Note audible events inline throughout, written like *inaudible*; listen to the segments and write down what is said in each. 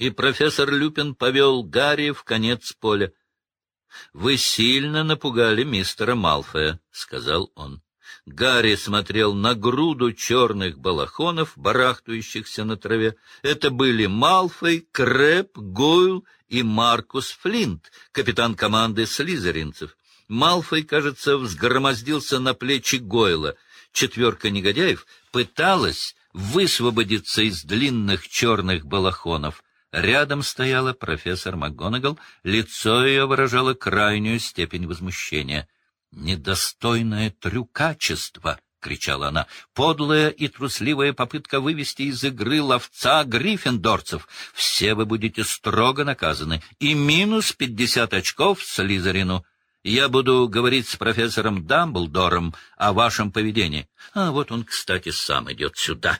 и профессор Люпин повел Гарри в конец поля. — Вы сильно напугали мистера Малфоя, — сказал он. Гарри смотрел на груду черных балахонов, барахтающихся на траве. Это были Малфой, Крэп, Гойл и Маркус Флинт, капитан команды слизеринцев. Малфой, кажется, взгромоздился на плечи Гойла. Четверка негодяев пыталась высвободиться из длинных черных балахонов. Рядом стояла профессор МакГонагал, лицо ее выражало крайнюю степень возмущения — «Недостойное трюкачество!» — кричала она. «Подлая и трусливая попытка вывести из игры ловца гриффиндорцев. Все вы будете строго наказаны. И минус пятьдесят очков Слизерину. Я буду говорить с профессором Дамблдором о вашем поведении. А вот он, кстати, сам идет сюда».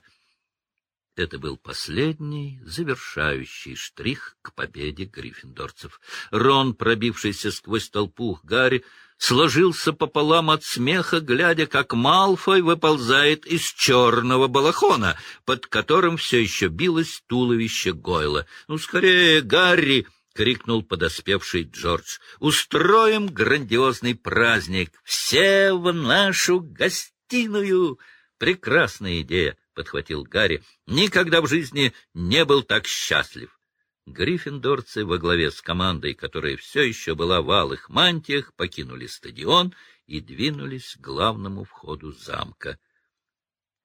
Это был последний, завершающий штрих к победе гриффиндорцев. Рон, пробившийся сквозь толпу Гарри, сложился пополам от смеха, глядя, как Малфой выползает из черного балахона, под которым все еще билось туловище Гойла. — Ну, скорее, Гарри! — крикнул подоспевший Джордж. — Устроим грандиозный праздник! Все в нашу гостиную! Прекрасная идея! — подхватил Гарри. — Никогда в жизни не был так счастлив. Гриффиндорцы во главе с командой, которая все еще была в алых мантиях, покинули стадион и двинулись к главному входу замка.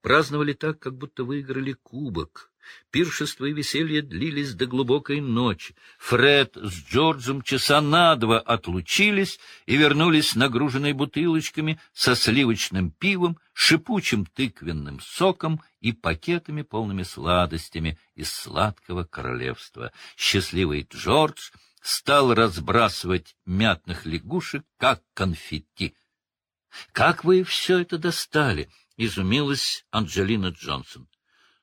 Праздновали так, как будто выиграли кубок. Пиршество и веселье длились до глубокой ночи. Фред с Джорджем часа на два отлучились и вернулись нагруженные бутылочками со сливочным пивом, шипучим тыквенным соком и пакетами, полными сладостями из сладкого королевства. Счастливый Джордж стал разбрасывать мятных лягушек, как конфетти. — Как вы все это достали? — изумилась Анджелина Джонсон.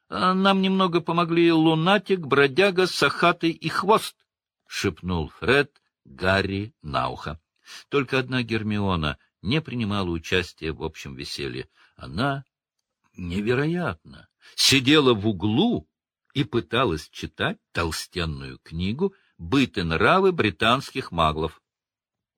Нам немного помогли лунатик, бродяга, сахатый и хвост, — шепнул Фред Гарри на ухо. Только одна Гермиона не принимала участия в общем веселье. Она невероятно сидела в углу и пыталась читать толстенную книгу «Быт и нравы британских маглов».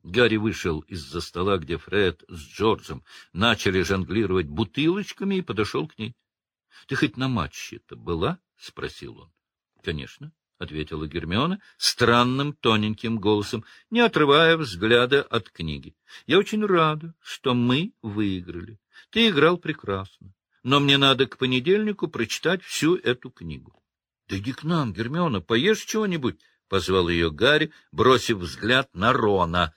Гарри вышел из-за стола, где Фред с Джорджем начали жонглировать бутылочками, и подошел к ней. — Ты хоть на матче-то была? — спросил он. — Конечно, — ответила Гермиона странным тоненьким голосом, не отрывая взгляда от книги. — Я очень рада, что мы выиграли. Ты играл прекрасно, но мне надо к понедельнику прочитать всю эту книгу. — Да иди к нам, Гермиона, поешь чего-нибудь, — позвал ее Гарри, бросив взгляд на Рона.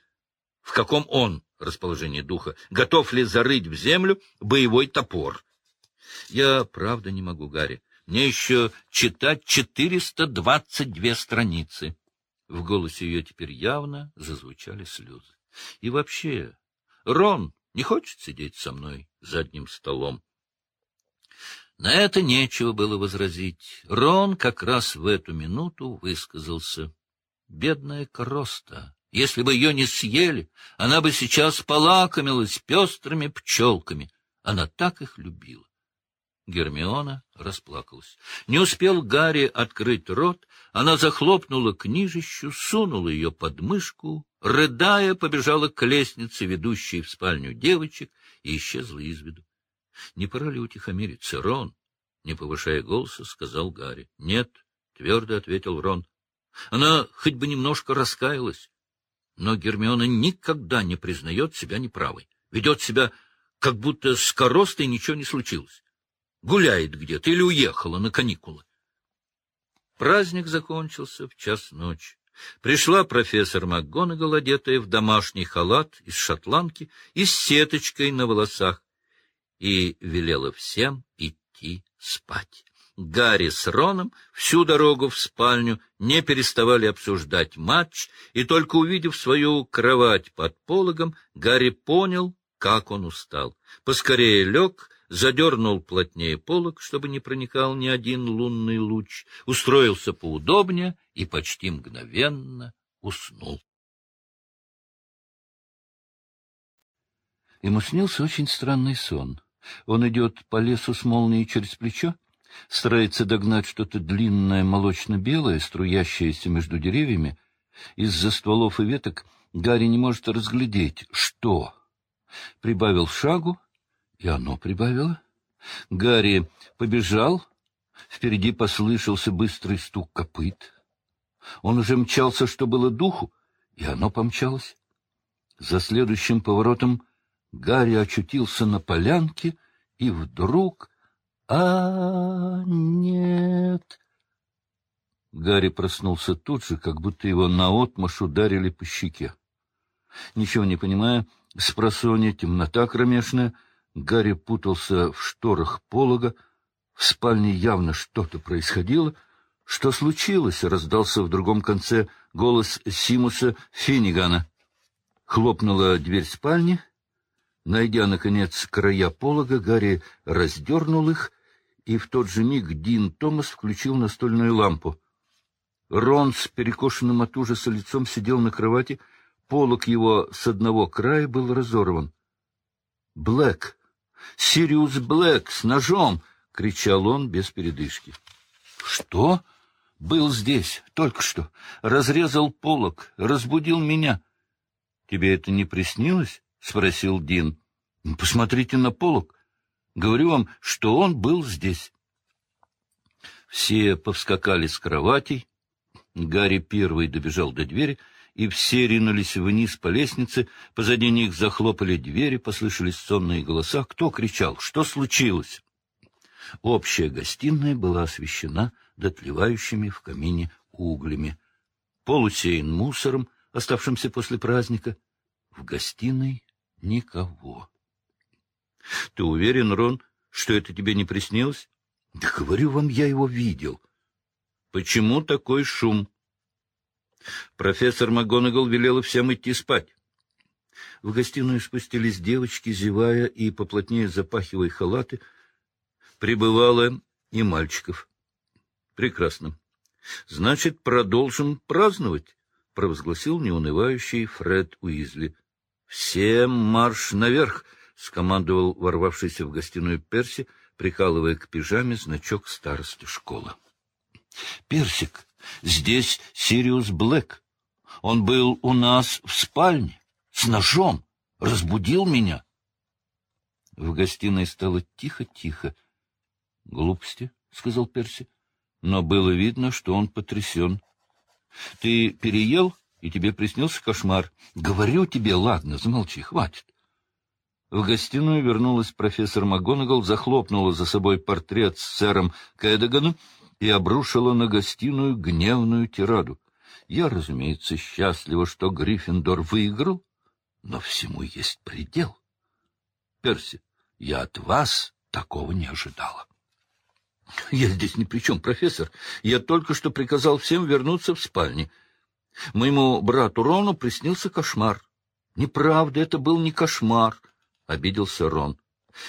В каком он расположении духа? Готов ли зарыть в землю боевой топор? Я правда не могу, Гарри. Мне еще читать четыреста двадцать две страницы. В голосе ее теперь явно зазвучали слезы. И вообще, Рон не хочет сидеть со мной за одним столом. На это нечего было возразить. Рон как раз в эту минуту высказался. Бедная Кроста, если бы ее не съели, она бы сейчас полакомилась пестрыми пчелками. Она так их любила. Гермиона расплакалась. Не успел Гарри открыть рот, она захлопнула книжищу, сунула ее под мышку, рыдая, побежала к лестнице, ведущей в спальню девочек, и исчезла из виду. — Не пора ли утихомириться, Рон? — не повышая голоса, сказал Гарри. — Нет, — твердо ответил Рон. Она хоть бы немножко раскаялась. Но Гермиона никогда не признает себя неправой, ведет себя, как будто с коростой ничего не случилось гуляет где-то или уехала на каникулы. Праздник закончился в час ночи. Пришла профессор МакГонагал, одетая в домашний халат из шотландки и с сеточкой на волосах, и велела всем идти спать. Гарри с Роном всю дорогу в спальню не переставали обсуждать матч, и только увидев свою кровать под пологом, Гарри понял, как он устал. Поскорее лег задернул плотнее полог, чтобы не проникал ни один лунный луч, устроился поудобнее и почти мгновенно уснул. Ему снился очень странный сон. Он идет по лесу с молнией через плечо, Старается догнать что-то длинное молочно-белое, струящееся между деревьями. Из-за стволов и веток Гарри не может разглядеть, что. Прибавил шагу, и оно прибавило. Гарри побежал, впереди послышался быстрый стук копыт. Он уже мчался, что было духу, и оно помчалось. За следующим поворотом Гарри очутился на полянке, и вдруг... А, нет! Гарри проснулся тут же, как будто его наотмашь ударили по щеке. Ничего не понимая, с просонья темнота кромешная, Гарри путался в шторах полога, в спальне явно что-то происходило. Что случилось? — раздался в другом конце голос Симуса Финнигана. Хлопнула дверь спальни. Найдя, наконец, края полога, Гарри раздернул их, и в тот же миг Дин Томас включил настольную лампу. Рон с перекошенным от ужаса лицом сидел на кровати, полог его с одного края был разорван. «Блэк! Сириус Блэк с ножом!» — кричал он без передышки. «Что?» «Был здесь, только что. Разрезал полог, разбудил меня». Тебе это не приснилось? — спросил Дин. — Посмотрите на полок. Говорю вам, что он был здесь. Все повскакали с кроватей. Гарри первый добежал до двери, и все ринулись вниз по лестнице. Позади них захлопали двери, послышались сонные голоса. Кто кричал? Что случилось? Общая гостиная была освещена дотлевающими в камине углями. Пол мусором, оставшимся после праздника. В гостиной никого. — Ты уверен, Рон, что это тебе не приснилось? — Да говорю вам, я его видел. — Почему такой шум? Профессор МакГонагал велела всем идти спать. В гостиную спустились девочки, зевая и поплотнее запахивая халаты. Прибывало и мальчиков. — Прекрасно. Значит, продолжим праздновать провозгласил неунывающий Фред Уизли. — Всем марш наверх! — скомандовал ворвавшийся в гостиную Перси, прикалывая к пижаме значок старосты школы. — Персик, здесь Сириус Блэк. Он был у нас в спальне, с ножом, разбудил меня. В гостиной стало тихо-тихо. — Глупости, — сказал Перси, но было видно, что он потрясен. Ты переел, и тебе приснился кошмар. Говорю тебе, ладно, замолчи, хватит. В гостиную вернулась профессор МакГонагал, захлопнула за собой портрет с сэром Кэдоганом и обрушила на гостиную гневную тираду. Я, разумеется, счастлива, что Гриффиндор выиграл, но всему есть предел. Перси, я от вас такого не ожидала. — Я здесь ни при чем, профессор. Я только что приказал всем вернуться в спальни. Моему брату Рону приснился кошмар. — Неправда, это был не кошмар, — обиделся Рон.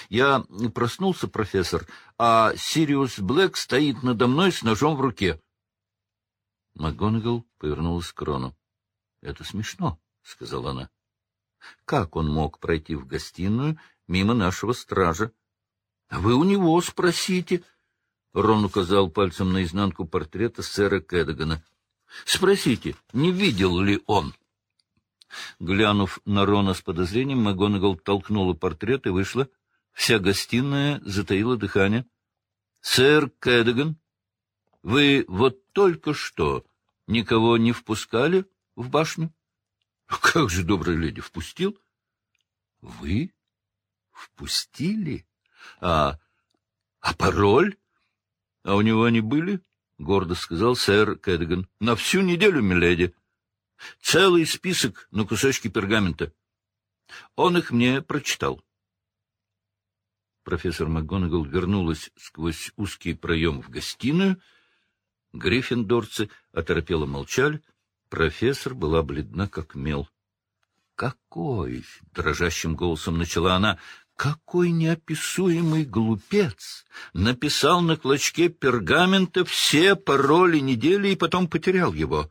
Я проснулся, профессор, а Сириус Блэк стоит надо мной с ножом в руке. МакГонагал повернулась к Рону. — Это смешно, — сказала она. — Как он мог пройти в гостиную мимо нашего стража? — Вы у него спросите, — Рон указал пальцем на изнанку портрета сэра Кэддагана. — Спросите, не видел ли он? Глянув на Рона с подозрением, МакГонагал толкнула портрет и вышла. Вся гостиная затаила дыхание. — Сэр Кэддаган, вы вот только что никого не впускали в башню? *laughs* — Как же, добрая леди, впустил? — Вы впустили? А, а пароль? — А у него они были? — гордо сказал сэр Кэддиган. — На всю неделю, миледи. Целый список на кусочки пергамента. Он их мне прочитал. Профессор МакГонагал вернулась сквозь узкий проем в гостиную. Гриффиндорцы оторопело молчали. Профессор была бледна, как мел. — Какой? — дрожащим голосом начала она. Какой неописуемый глупец написал на клочке пергамента все пароли недели и потом потерял его.